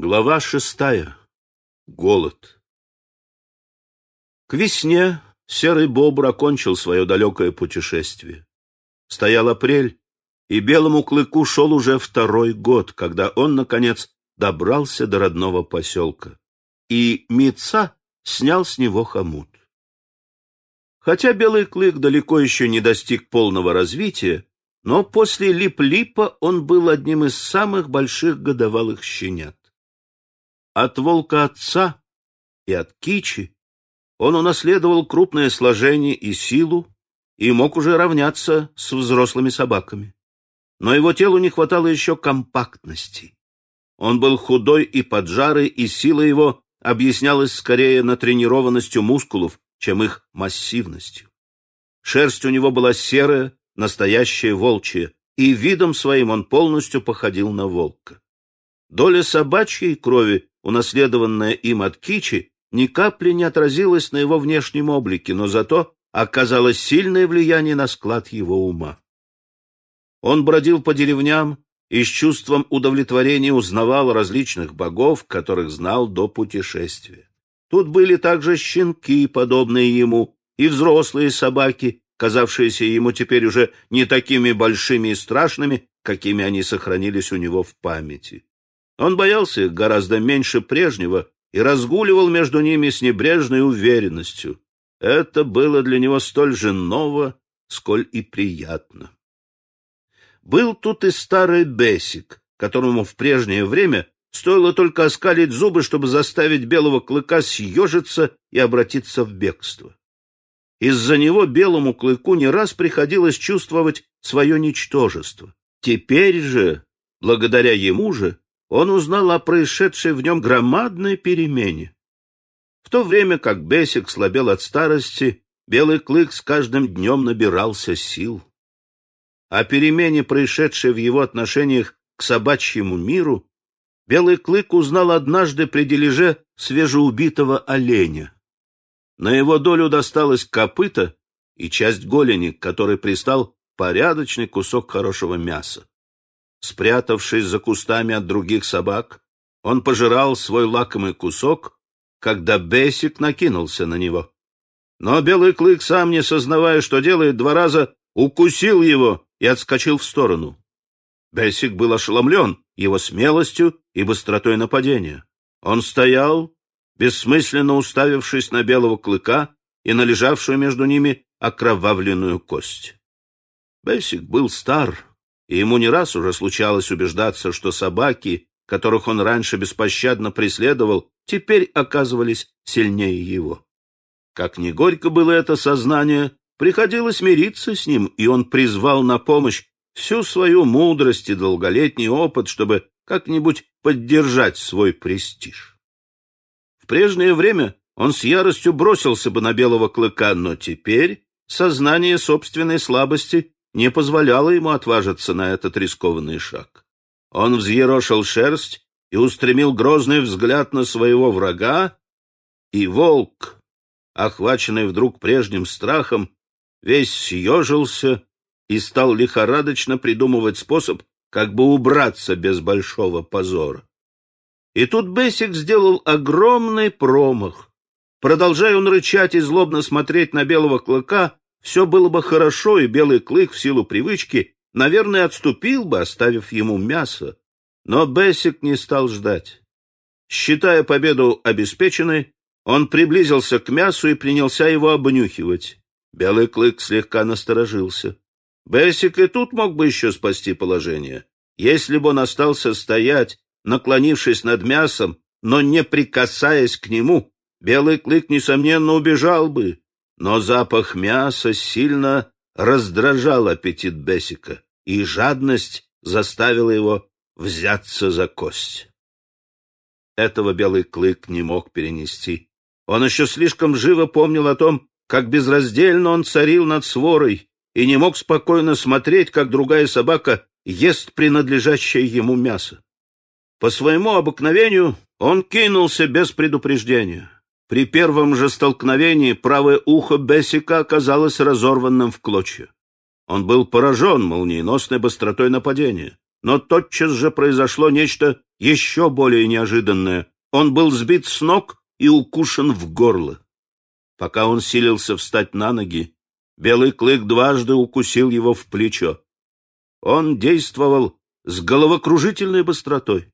Глава шестая. Голод. К весне серый бобр окончил свое далекое путешествие. Стоял апрель, и белому клыку шел уже второй год, когда он, наконец, добрался до родного поселка. И Мица снял с него хомут. Хотя белый клык далеко еще не достиг полного развития, но после Лип-Липа он был одним из самых больших годовалых щенят. От волка отца и от кичи он унаследовал крупное сложение и силу и мог уже равняться с взрослыми собаками. Но его телу не хватало еще компактности. Он был худой и поджарый, и сила его объяснялась скорее натренированностью мускулов, чем их массивностью. Шерсть у него была серая, настоящая волчья, и видом своим он полностью походил на волка. Доля собачьей крови унаследованная им от Кичи, ни капли не отразилась на его внешнем облике, но зато оказало сильное влияние на склад его ума. Он бродил по деревням и с чувством удовлетворения узнавал различных богов, которых знал до путешествия. Тут были также щенки, подобные ему, и взрослые собаки, казавшиеся ему теперь уже не такими большими и страшными, какими они сохранились у него в памяти. Он боялся их гораздо меньше прежнего и разгуливал между ними с небрежной уверенностью. Это было для него столь же ново, сколь и приятно. Был тут и старый Бесик, которому в прежнее время стоило только оскалить зубы, чтобы заставить белого клыка съежиться и обратиться в бегство. Из-за него белому клыку не раз приходилось чувствовать свое ничтожество. Теперь же, благодаря ему же, он узнал о происшедшей в нем громадной перемене. В то время как Бесик слабел от старости, Белый Клык с каждым днем набирался сил. О перемене, происшедшей в его отношениях к собачьему миру, Белый Клык узнал однажды при дележе свежеубитого оленя. На его долю досталось копыта и часть голени, к пристал порядочный кусок хорошего мяса. Спрятавшись за кустами от других собак, он пожирал свой лакомый кусок, когда Бесик накинулся на него. Но Белый Клык, сам не сознавая, что делает, два раза укусил его и отскочил в сторону. Бесик был ошеломлен его смелостью и быстротой нападения. Он стоял, бессмысленно уставившись на Белого Клыка и на лежавшую между ними окровавленную кость. Бесик был стар, и ему не раз уже случалось убеждаться, что собаки, которых он раньше беспощадно преследовал, теперь оказывались сильнее его. Как ни горько было это сознание, приходилось мириться с ним, и он призвал на помощь всю свою мудрость и долголетний опыт, чтобы как-нибудь поддержать свой престиж. В прежнее время он с яростью бросился бы на белого клыка, но теперь сознание собственной слабости не позволяло ему отважиться на этот рискованный шаг. Он взъерошил шерсть и устремил грозный взгляд на своего врага, и волк, охваченный вдруг прежним страхом, весь съежился и стал лихорадочно придумывать способ, как бы убраться без большого позора. И тут Бесик сделал огромный промах. Продолжая он рычать и злобно смотреть на белого клыка, все было бы хорошо, и белый клык в силу привычки, наверное, отступил бы, оставив ему мясо. Но Бессик не стал ждать. Считая победу обеспеченной, он приблизился к мясу и принялся его обнюхивать. Белый клык слегка насторожился. Бессик и тут мог бы еще спасти положение, если бы он остался стоять, наклонившись над мясом, но не прикасаясь к нему. Белый клык, несомненно, убежал бы, но запах мяса сильно раздражал аппетит Бесика, и жадность заставила его взяться за кость. Этого белый клык не мог перенести. Он еще слишком живо помнил о том, как безраздельно он царил над сворой, и не мог спокойно смотреть, как другая собака ест принадлежащее ему мясо. По своему обыкновению он кинулся без предупреждения. При первом же столкновении правое ухо Бессика оказалось разорванным в клочья. Он был поражен молниеносной быстротой нападения. но тотчас же произошло нечто еще более неожиданное. Он был сбит с ног и укушен в горло. Пока он силился встать на ноги, белый клык дважды укусил его в плечо. Он действовал с головокружительной быстротой.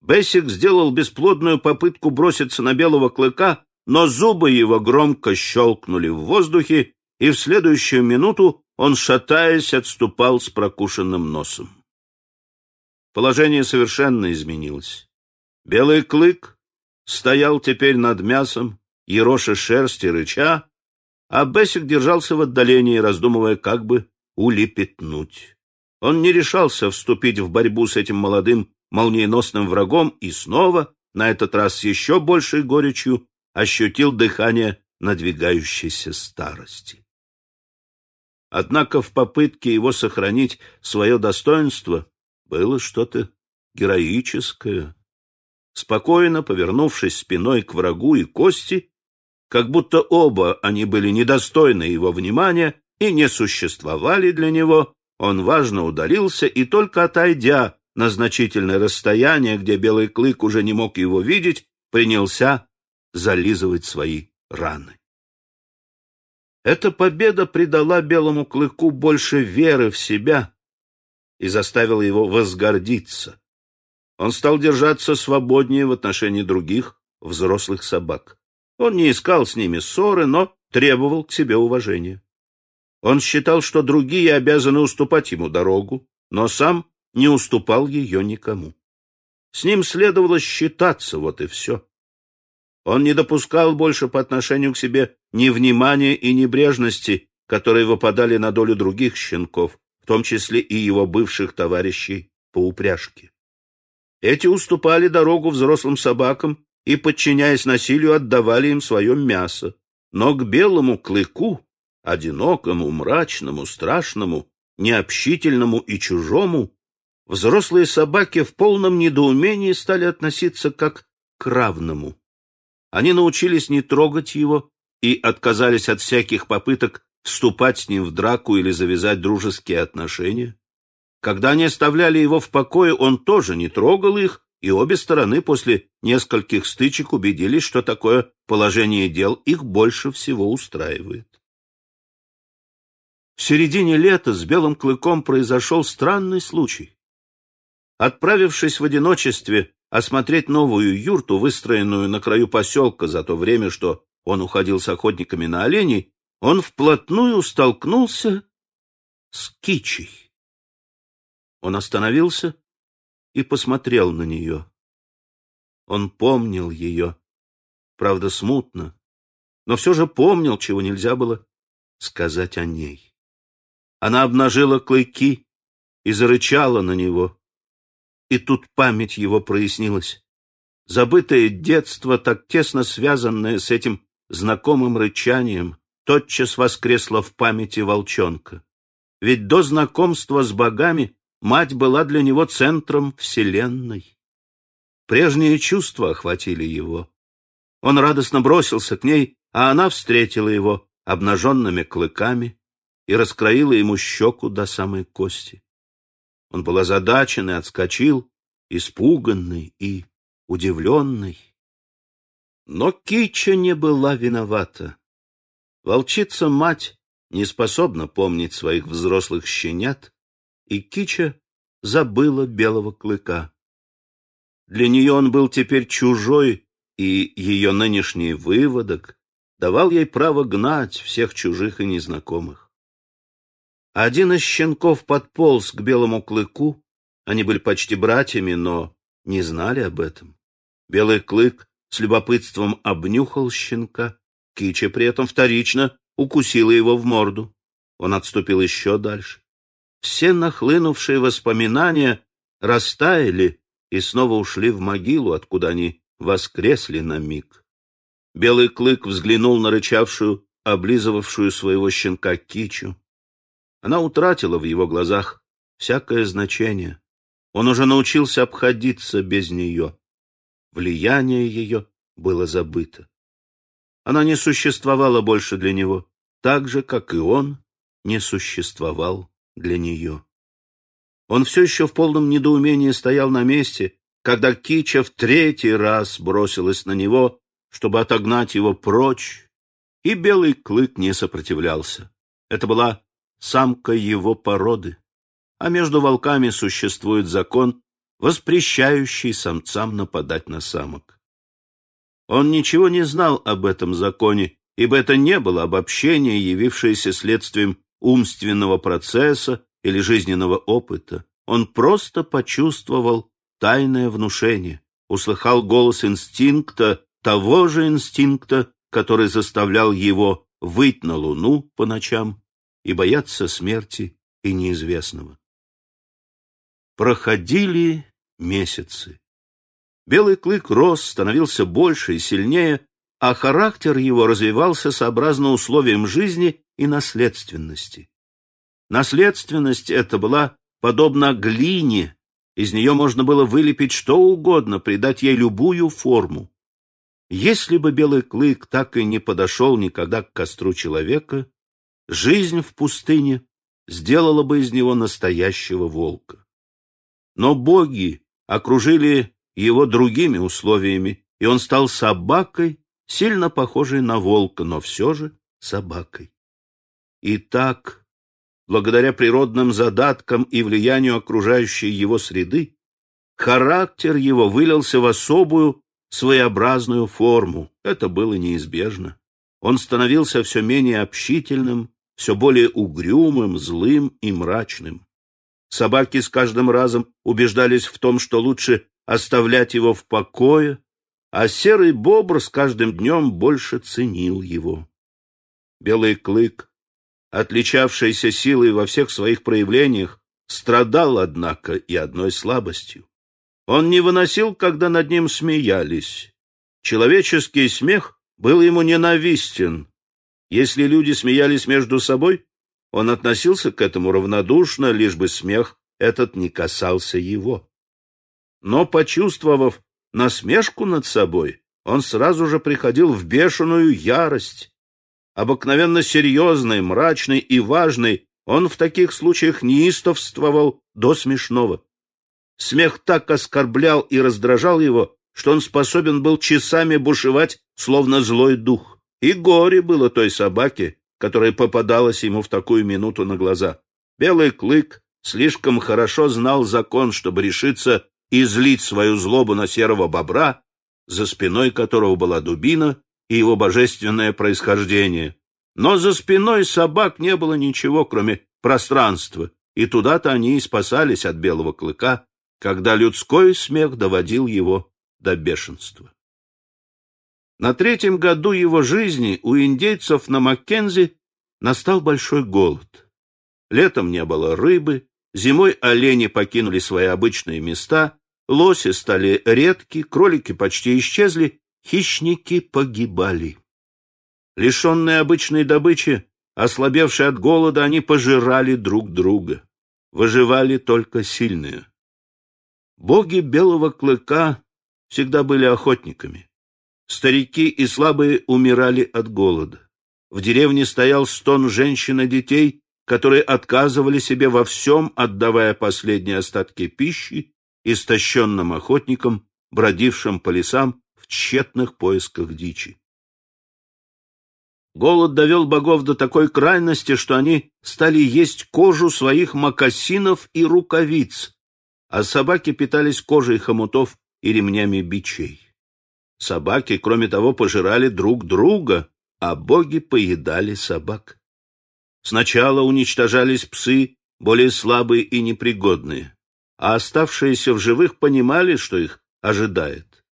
Бессик сделал бесплодную попытку броситься на белого клыка, но зубы его громко щелкнули в воздухе, и в следующую минуту он, шатаясь, отступал с прокушенным носом. Положение совершенно изменилось. Белый клык стоял теперь над мясом, ероша шерсть и рыча, а Бессик держался в отдалении, раздумывая, как бы улепетнуть. Он не решался вступить в борьбу с этим молодым молниеносным врагом и снова, на этот раз с еще большей горечью, ощутил дыхание надвигающейся старости. Однако в попытке его сохранить свое достоинство было что-то героическое. Спокойно повернувшись спиной к врагу и кости, как будто оба они были недостойны его внимания и не существовали для него, он важно удалился и только отойдя на значительное расстояние, где белый клык уже не мог его видеть, принялся зализывать свои раны. Эта победа придала белому клыку больше веры в себя и заставила его возгордиться. Он стал держаться свободнее в отношении других взрослых собак. Он не искал с ними ссоры, но требовал к себе уважения. Он считал, что другие обязаны уступать ему дорогу, но сам не уступал ее никому. С ним следовало считаться, вот и все. Он не допускал больше по отношению к себе невнимания и небрежности, которые выпадали на долю других щенков, в том числе и его бывших товарищей по упряжке. Эти уступали дорогу взрослым собакам и, подчиняясь насилию, отдавали им свое мясо. Но к белому клыку одинокому, мрачному, страшному, необщительному и чужому, взрослые собаки в полном недоумении стали относиться как к равному. Они научились не трогать его и отказались от всяких попыток вступать с ним в драку или завязать дружеские отношения. Когда они оставляли его в покое, он тоже не трогал их, и обе стороны после нескольких стычек убедились, что такое положение дел их больше всего устраивает. В середине лета с Белым Клыком произошел странный случай. Отправившись в одиночестве осмотреть новую юрту, выстроенную на краю поселка за то время, что он уходил с охотниками на оленей, он вплотную столкнулся с кичей. Он остановился и посмотрел на нее. Он помнил ее, правда, смутно, но все же помнил, чего нельзя было сказать о ней. Она обнажила клыки и зарычала на него. И тут память его прояснилась. Забытое детство, так тесно связанное с этим знакомым рычанием, тотчас воскресло в памяти волчонка. Ведь до знакомства с богами мать была для него центром вселенной. Прежние чувства охватили его. Он радостно бросился к ней, а она встретила его обнаженными клыками, и раскроила ему щеку до самой кости. Он был озадачен и отскочил, испуганный и удивленный. Но Кича не была виновата. Волчица-мать не способна помнить своих взрослых щенят, и Кича забыла белого клыка. Для нее он был теперь чужой, и ее нынешний выводок давал ей право гнать всех чужих и незнакомых. Один из щенков подполз к белому клыку. Они были почти братьями, но не знали об этом. Белый клык с любопытством обнюхал щенка. Кича при этом вторично укусила его в морду. Он отступил еще дальше. Все нахлынувшие воспоминания растаяли и снова ушли в могилу, откуда они воскресли на миг. Белый клык взглянул на рычавшую, облизывавшую своего щенка Кичу. Она утратила в его глазах всякое значение. Он уже научился обходиться без нее. Влияние ее было забыто. Она не существовала больше для него, так же, как и он не существовал для нее. Он все еще в полном недоумении стоял на месте, когда Кича в третий раз бросилась на него, чтобы отогнать его прочь, и белый клык не сопротивлялся. Это была самка его породы, а между волками существует закон, воспрещающий самцам нападать на самок. Он ничего не знал об этом законе, ибо это не было обобщение, явившееся следствием умственного процесса или жизненного опыта. Он просто почувствовал тайное внушение, услыхал голос инстинкта, того же инстинкта, который заставлял его выть на луну по ночам и бояться смерти и неизвестного. Проходили месяцы. Белый клык рос, становился больше и сильнее, а характер его развивался сообразно условиям жизни и наследственности. Наследственность эта была подобна глине, из нее можно было вылепить что угодно, придать ей любую форму. Если бы белый клык так и не подошел никогда к костру человека, жизнь в пустыне сделала бы из него настоящего волка. Но боги окружили его другими условиями, и он стал собакой, сильно похожей на волка, но все же собакой. И так, благодаря природным задаткам и влиянию окружающей его среды, характер его вылился в особую своеобразную форму. Это было неизбежно. Он становился все менее общительным, все более угрюмым, злым и мрачным. Собаки с каждым разом убеждались в том, что лучше оставлять его в покое, а серый бобр с каждым днем больше ценил его. Белый клык, отличавшийся силой во всех своих проявлениях, страдал, однако, и одной слабостью. Он не выносил, когда над ним смеялись. Человеческий смех был ему ненавистен. Если люди смеялись между собой, он относился к этому равнодушно, лишь бы смех этот не касался его. Но, почувствовав насмешку над собой, он сразу же приходил в бешеную ярость. Обыкновенно серьезный, мрачный и важный, он в таких случаях неистовствовал до смешного. Смех так оскорблял и раздражал его, что он способен был часами бушевать, словно злой дух. И горе было той собаке, которая попадалась ему в такую минуту на глаза. Белый клык слишком хорошо знал закон, чтобы решиться излить свою злобу на серого бобра, за спиной которого была дубина и его божественное происхождение. Но за спиной собак не было ничего, кроме пространства, и туда-то они и спасались от белого клыка, когда людской смех доводил его до бешенства. На третьем году его жизни у индейцев на Маккензи настал большой голод. Летом не было рыбы, зимой олени покинули свои обычные места, Лоси стали редки, кролики почти исчезли, хищники погибали. Лишенные обычной добычи, ослабевшие от голода, они пожирали друг друга. Выживали только сильные. Боги белого клыка всегда были охотниками. Старики и слабые умирали от голода. В деревне стоял стон женщин и детей, которые отказывали себе во всем, отдавая последние остатки пищи истощенным охотникам, бродившим по лесам в тщетных поисках дичи. Голод довел богов до такой крайности, что они стали есть кожу своих мокасинов и рукавиц, а собаки питались кожей хомутов и ремнями бичей. Собаки, кроме того, пожирали друг друга, а боги поедали собак. Сначала уничтожались псы, более слабые и непригодные а оставшиеся в живых понимали, что их ожидает.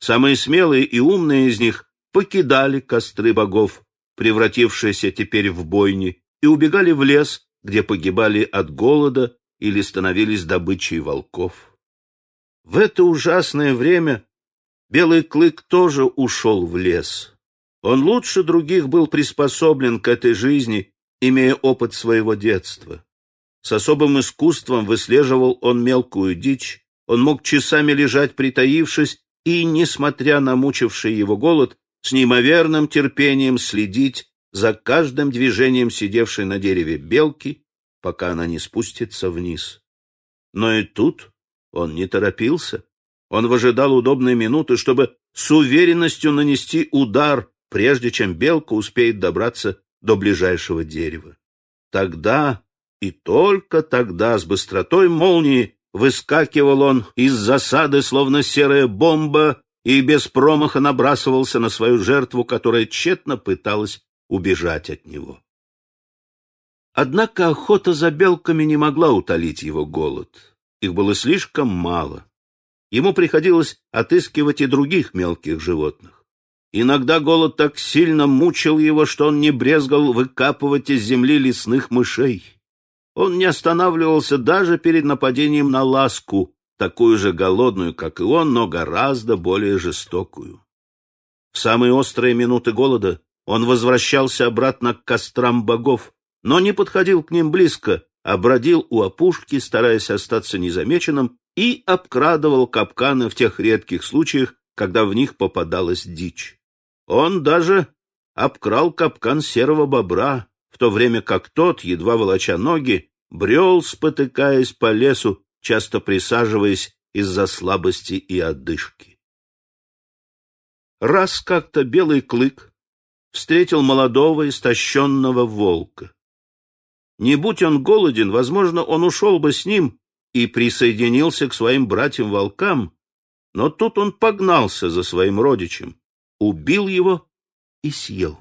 Самые смелые и умные из них покидали костры богов, превратившиеся теперь в бойни, и убегали в лес, где погибали от голода или становились добычей волков. В это ужасное время Белый Клык тоже ушел в лес. Он лучше других был приспособлен к этой жизни, имея опыт своего детства. С особым искусством выслеживал он мелкую дичь, он мог часами лежать притаившись и, несмотря на мучивший его голод, с неимоверным терпением следить за каждым движением сидевшей на дереве белки, пока она не спустится вниз. Но и тут он не торопился. Он выжидал удобные минуты, чтобы с уверенностью нанести удар, прежде чем белка успеет добраться до ближайшего дерева. Тогда и только тогда с быстротой молнии выскакивал он из засады, словно серая бомба, и без промаха набрасывался на свою жертву, которая тщетно пыталась убежать от него. Однако охота за белками не могла утолить его голод. Их было слишком мало. Ему приходилось отыскивать и других мелких животных. Иногда голод так сильно мучил его, что он не брезгал выкапывать из земли лесных мышей. Он не останавливался даже перед нападением на ласку, такую же голодную, как и он, но гораздо более жестокую. В самые острые минуты голода он возвращался обратно к кострам богов, но не подходил к ним близко, а бродил у опушки, стараясь остаться незамеченным, и обкрадывал капканы в тех редких случаях, когда в них попадалась дичь. Он даже обкрал капкан серого бобра, в то время как тот, едва волоча ноги, брел, спотыкаясь по лесу, часто присаживаясь из-за слабости и отдышки. Раз как-то белый клык встретил молодого истощенного волка. Не будь он голоден, возможно, он ушел бы с ним и присоединился к своим братьям-волкам, но тут он погнался за своим родичем, убил его и съел.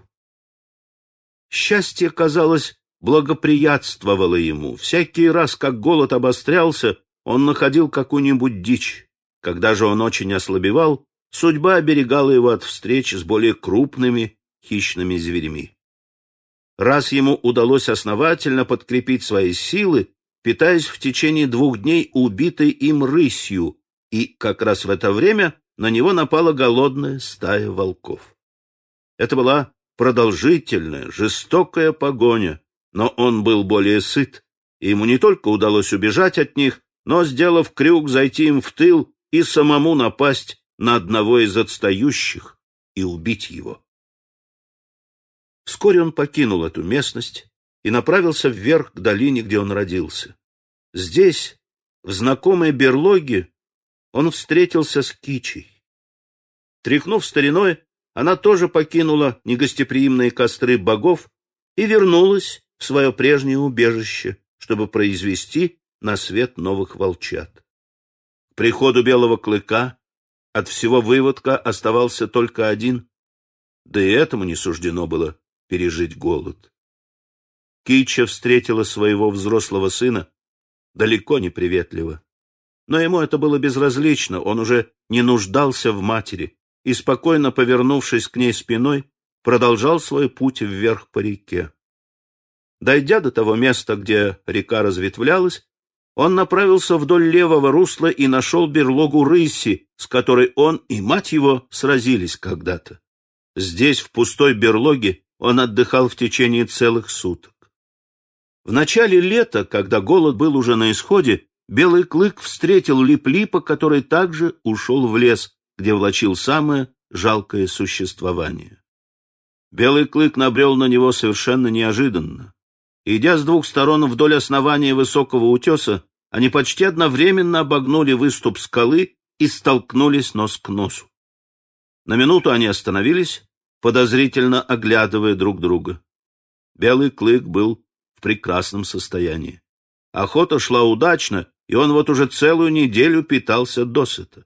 Счастье, казалось, благоприятствовало ему. Всякий раз, как голод обострялся, он находил какую-нибудь дичь. Когда же он очень ослабевал, судьба оберегала его от встреч с более крупными хищными зверями. Раз ему удалось основательно подкрепить свои силы, питаясь в течение двух дней убитой им рысью, и как раз в это время на него напала голодная стая волков. Это была продолжительная, жестокая погоня, но он был более сыт, и ему не только удалось убежать от них, но, сделав крюк, зайти им в тыл и самому напасть на одного из отстающих и убить его. Вскоре он покинул эту местность и направился вверх к долине, где он родился. Здесь, в знакомой берлоге, он встретился с Кичей. Тряхнув стариной, она тоже покинула негостеприимные костры богов и вернулась в свое прежнее убежище, чтобы произвести на свет новых волчат. К приходу белого клыка от всего выводка оставался только один, да и этому не суждено было пережить голод. Кича встретила своего взрослого сына далеко не приветливо. Но ему это было безразлично, он уже не нуждался в матери, и, спокойно повернувшись к ней спиной, продолжал свой путь вверх по реке. Дойдя до того места, где река разветвлялась, он направился вдоль левого русла и нашел берлогу рыси, с которой он и мать его сразились когда-то. Здесь, в пустой берлоге, он отдыхал в течение целых суток. В начале лета, когда голод был уже на исходе, Белый клык встретил Лип-Липа, который также ушел в лес, где влачил самое жалкое существование. Белый клык набрел на него совершенно неожиданно. Идя с двух сторон вдоль основания высокого утеса, они почти одновременно обогнули выступ скалы и столкнулись нос к носу. На минуту они остановились, подозрительно оглядывая друг друга. Белый клык был прекрасном состоянии. Охота шла удачно, и он вот уже целую неделю питался досыта.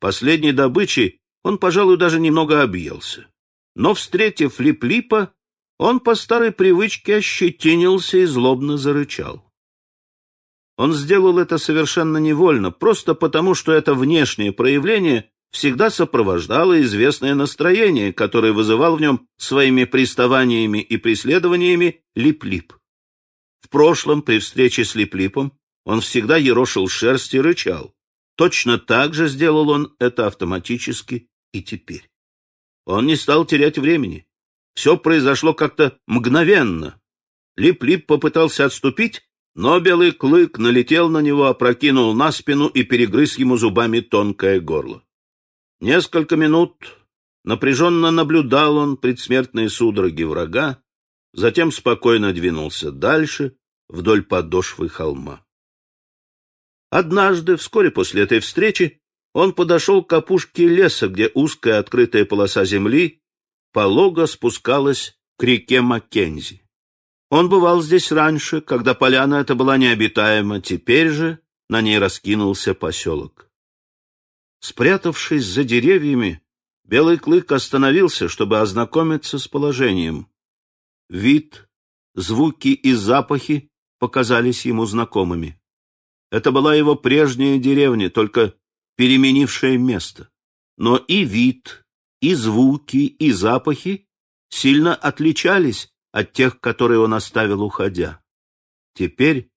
Последней добычей он, пожалуй, даже немного объелся. Но, встретив Лип-Липа, он по старой привычке ощетинился и злобно зарычал. Он сделал это совершенно невольно, просто потому, что это внешнее проявление всегда сопровождало известное настроение, которое вызывал в нем своими приставаниями и преследованиями Лип-Лип. В прошлом, при встрече с Лип-Липом, он всегда ерошил шерсть и рычал. Точно так же сделал он это автоматически и теперь. Он не стал терять времени. Все произошло как-то мгновенно. Лип-Лип попытался отступить, но белый клык налетел на него, опрокинул на спину и перегрыз ему зубами тонкое горло. Несколько минут напряженно наблюдал он предсмертные судороги врага, затем спокойно двинулся дальше вдоль подошвы холма. Однажды, вскоре после этой встречи, он подошел к опушке леса, где узкая открытая полоса земли полого спускалась к реке Маккензи. Он бывал здесь раньше, когда поляна эта была необитаема, теперь же на ней раскинулся поселок. Спрятавшись за деревьями, Белый клык остановился, чтобы ознакомиться с положением. Вид, звуки и запахи показались ему знакомыми. Это была его прежняя деревня, только переменившая место. Но и вид, и звуки, и запахи сильно отличались от тех, которые он оставил, уходя. Теперь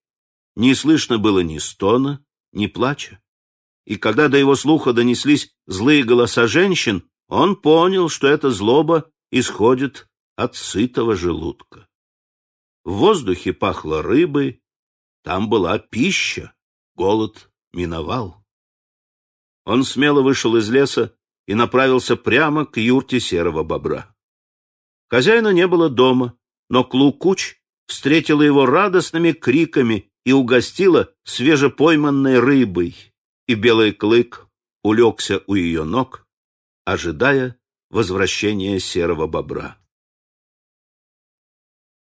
не слышно было ни стона, ни плача. И когда до его слуха донеслись злые голоса женщин, он понял, что эта злоба исходит от сытого желудка. В воздухе пахло рыбой, там была пища, голод миновал. Он смело вышел из леса и направился прямо к юрте серого бобра. Хозяина не было дома, но Клукуч встретила его радостными криками и угостила свежепойманной рыбой, и белый клык улегся у ее ног, ожидая возвращения серого бобра.